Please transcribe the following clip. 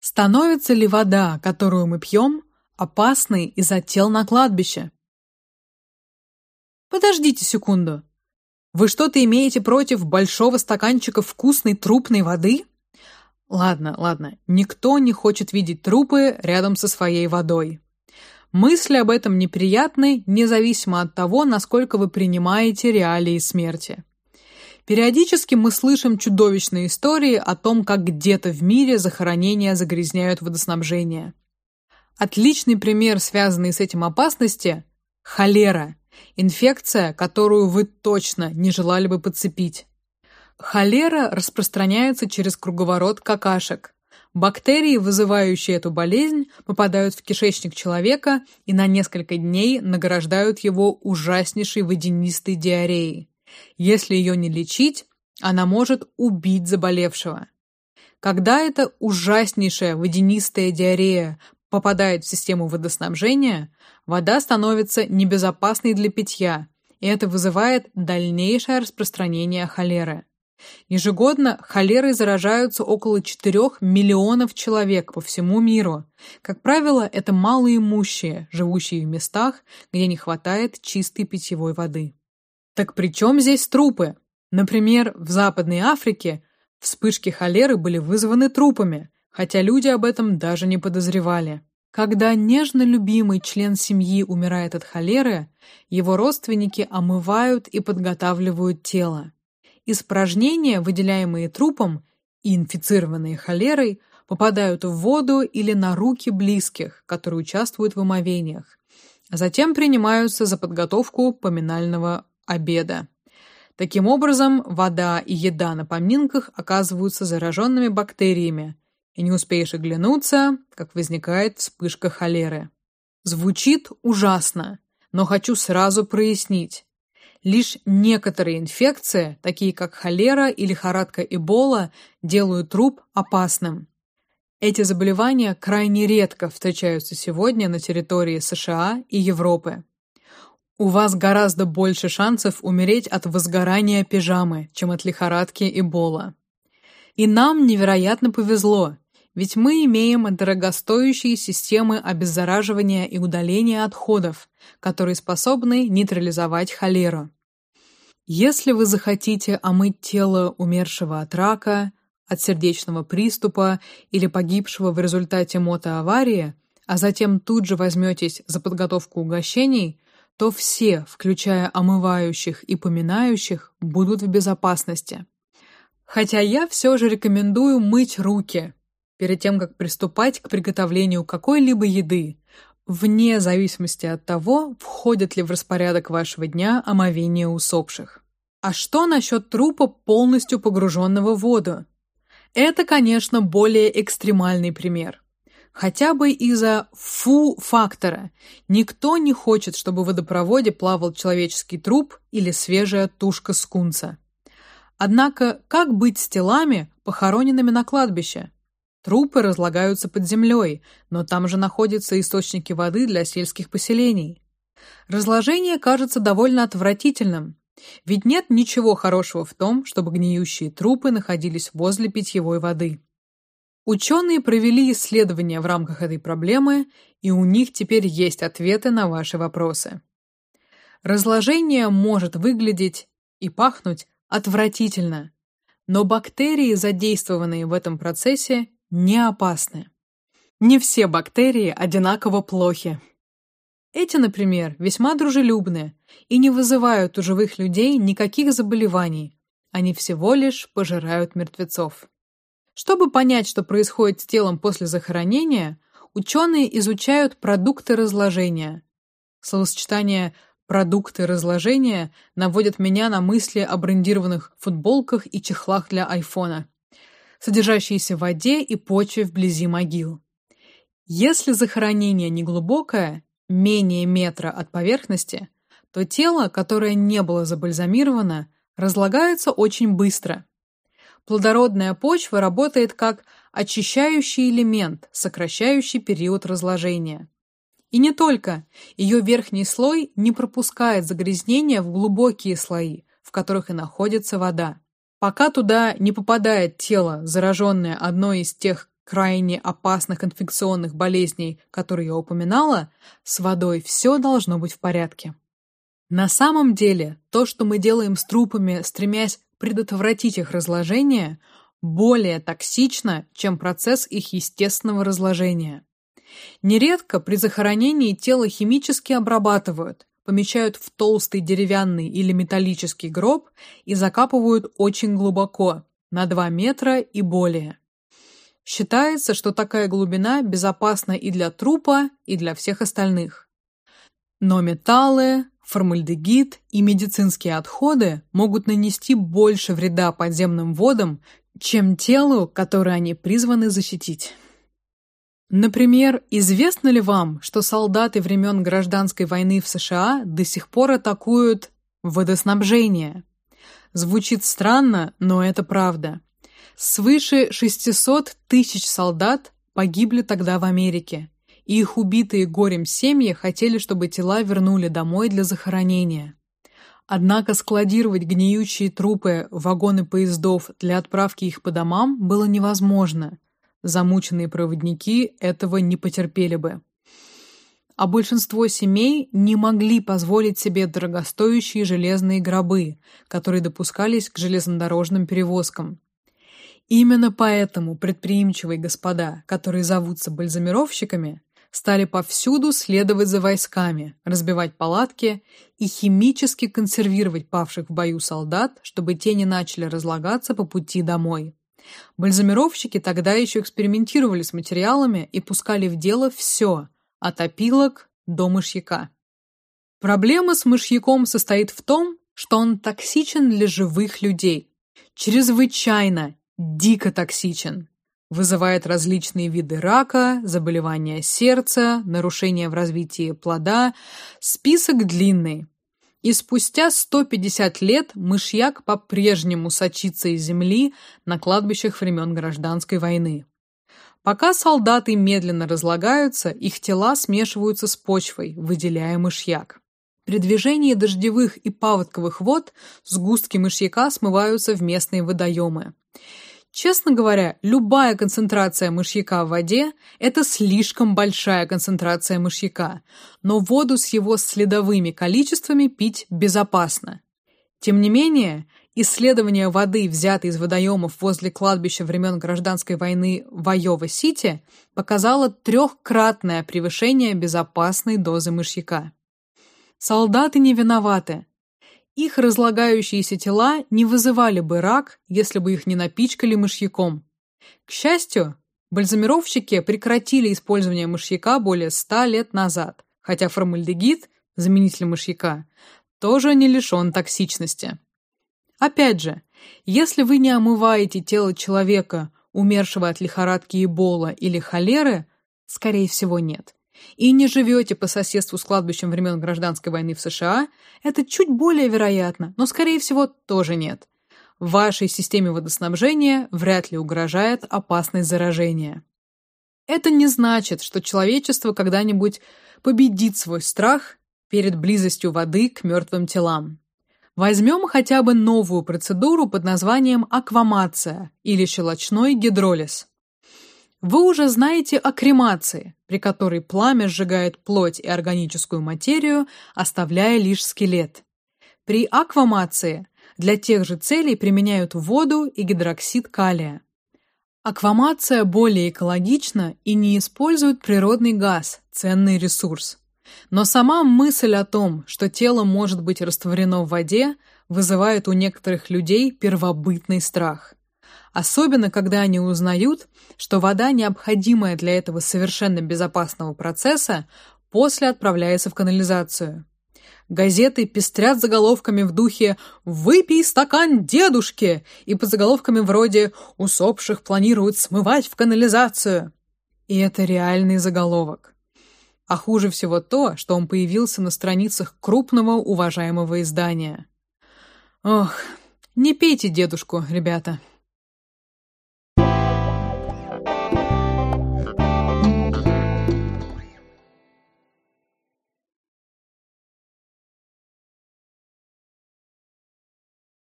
Становится ли вода, которую мы пьем, опасной из-за тел на кладбище? Подождите секунду. Вы что-то имеете против большого стаканчика вкусной трупной воды? Ладно, ладно. Никто не хочет видеть трупы рядом со своей водой. Мысли об этом неприятны, независимо от того, насколько вы принимаете реалии смерти. Периодически мы слышим чудовищные истории о том, как где-то в мире захоронения загрязняют водоснабжение. Отличный пример, связанный с этим опасности холера. Инфекция, которую вы точно не желали бы подцепить. Холера распространяется через круговорот какашек. Бактерии, вызывающие эту болезнь, попадают в кишечник человека и на несколько дней награждают его ужаснейшей водянистой диареей. Если ее не лечить, она может убить заболевшего. Когда эта ужаснейшая водянистая диарея попадает в систему водоснабжения, вода становится небезопасной для питья, и это вызывает дальнейшее распространение холеры. Ежегодно холерой заражаются около 4 миллионов человек по всему миру. Как правило, это малоимущие, живущие в местах, где не хватает чистой питьевой воды. Так при чем здесь трупы? Например, в Западной Африке вспышки холеры были вызваны трупами, хотя люди об этом даже не подозревали. Когда нежно любимый член семьи умирает от холеры, его родственники омывают и подготавливают тело. Испражнения, выделяемые трупом и инфицированные холерой, попадают в воду или на руки близких, которые участвуют в омовениях. Затем принимаются за подготовку поминального обеда. Таким образом, вода и еда на поминках оказываются зараженными бактериями, и не успеешь оглянуться, как возникает вспышка холеры. Звучит ужасно, но хочу сразу прояснить. Лишь некоторые инфекции, такие как холера или лихорадка Эбола, делают труп опасным. Эти заболевания крайне редко встречаются сегодня на территории США и Европы. У вас гораздо больше шансов умереть от возгорания пижамы, чем от лихорадки Эбола. И нам невероятно повезло, ведь мы имеем дорогостоящие системы обеззараживания и удаления отходов, которые способны нейтрализовать холеру. Если вы захотите омыть тело умершего от рака, от сердечного приступа или погибшего в результате мотоаварии, а затем тут же возьметесь за подготовку угощений, то все, включая омывающих и поминающих, будут в безопасности. Хотя я все же рекомендую мыть руки перед тем, как приступать к приготовлению какой-либо еды, вне зависимости от того, входит ли в распорядок вашего дня омовение усопших. А что насчет трупа, полностью погруженного в воду? Это, конечно, более экстремальный пример. Хотя бы из-за фу-фактора. Никто не хочет, чтобы в водопроводе плавал человеческий труп или свежая тушка скунса. Однако, как быть с телами, похороненными на кладбище? Трупы разлагаются под землей, но там же находятся источники воды для сельских поселений. Разложение кажется довольно отвратительным, ведь нет ничего хорошего в том, чтобы гниющие трупы находились возле питьевой воды. Ученые провели исследования в рамках этой проблемы, и у них теперь есть ответы на ваши вопросы. Разложение может выглядеть и пахнуть отвратительно, но бактерии, задействованные в этом процессе, не опасны. Не все бактерии одинаково плохи. Эти, например, весьма дружелюбны и не вызывают у живых людей никаких заболеваний. Они всего лишь пожирают мертвецов. Чтобы понять, что происходит с телом после захоронения, ученые изучают продукты разложения. Словосочетание «продукты разложения» наводит меня на мысли о брендированных футболках и чехлах для айфона содержащиеся в воде и почве вблизи могил. Если захоронение неглубокое, менее метра от поверхности, то тело, которое не было забальзамировано, разлагается очень быстро. Плодородная почва работает как очищающий элемент, сокращающий период разложения. И не только, ее верхний слой не пропускает загрязнения в глубокие слои, в которых и находится вода. Пока туда не попадает тело, зараженное одной из тех крайне опасных инфекционных болезней, которые я упоминала, с водой все должно быть в порядке. На самом деле, то, что мы делаем с трупами, стремясь предотвратить их разложение, более токсично, чем процесс их естественного разложения. Нередко при захоронении тело химически обрабатывают, помещают в толстый деревянный или металлический гроб и закапывают очень глубоко, на 2 метра и более. Считается, что такая глубина безопасна и для трупа, и для всех остальных. Но металлы, формальдегид и медицинские отходы могут нанести больше вреда подземным водам, чем телу, которое они призваны защитить. Например, известно ли вам, что солдаты времен гражданской войны в США до сих пор атакуют водоснабжение? Звучит странно, но это правда. Свыше 600 тысяч солдат погибли тогда в Америке, их убитые горем семьи хотели, чтобы тела вернули домой для захоронения. Однако складировать гниющие трупы в вагоны поездов для отправки их по домам было невозможно. Замученные проводники этого не потерпели бы. А большинство семей не могли позволить себе дорогостоящие железные гробы, которые допускались к железнодорожным перевозкам. Именно поэтому предприимчивые господа, которые зовутся бальзамировщиками, стали повсюду следовать за войсками, разбивать палатки и химически консервировать павших в бою солдат, чтобы те не начали разлагаться по пути домой. Бальзамировщики тогда еще экспериментировали с материалами и пускали в дело все, от опилок до мышьяка. Проблема с мышьяком состоит в том, что он токсичен для живых людей. Чрезвычайно, дико токсичен. Вызывает различные виды рака, заболевания сердца, нарушения в развитии плода. Список длинный. И спустя 150 лет мышьяк по-прежнему сочится из земли на кладбищах времен гражданской войны. Пока солдаты медленно разлагаются, их тела смешиваются с почвой, выделяя мышьяк. При движении дождевых и паводковых вод сгустки мышьяка смываются в местные водоемы. Честно говоря, любая концентрация мышьяка в воде – это слишком большая концентрация мышьяка, но воду с его следовыми количествами пить безопасно. Тем не менее, исследование воды, взятой из водоемов возле кладбища времен гражданской войны в Айова-Сити, показало трехкратное превышение безопасной дозы мышьяка. Солдаты не виноваты. Их разлагающиеся тела не вызывали бы рак, если бы их не напичкали мышьяком. К счастью, бальзамировщики прекратили использование мышьяка более ста лет назад, хотя формальдегид, заменитель мышьяка, тоже не лишен токсичности. Опять же, если вы не омываете тело человека, умершего от лихорадки Эбола или холеры, скорее всего, нет и не живете по соседству с кладбищем времен гражданской войны в США, это чуть более вероятно, но, скорее всего, тоже нет. Вашей системе водоснабжения вряд ли угрожает опасность заражения. Это не значит, что человечество когда-нибудь победит свой страх перед близостью воды к мертвым телам. Возьмем хотя бы новую процедуру под названием аквамация или щелочной гидролиз. Вы уже знаете о кремации, при которой пламя сжигает плоть и органическую материю, оставляя лишь скелет. При аквамации для тех же целей применяют воду и гидроксид калия. Аквамация более экологична и не использует природный газ, ценный ресурс. Но сама мысль о том, что тело может быть растворено в воде, вызывает у некоторых людей первобытный страх особенно когда они узнают, что вода, необходимая для этого совершенно безопасного процесса, после отправляется в канализацию. Газеты пестрят заголовками в духе «Выпей стакан дедушки» и под заголовками вроде «Усопших планируют смывать в канализацию». И это реальный заголовок. А хуже всего то, что он появился на страницах крупного уважаемого издания. Ох, не пейте дедушку, ребята.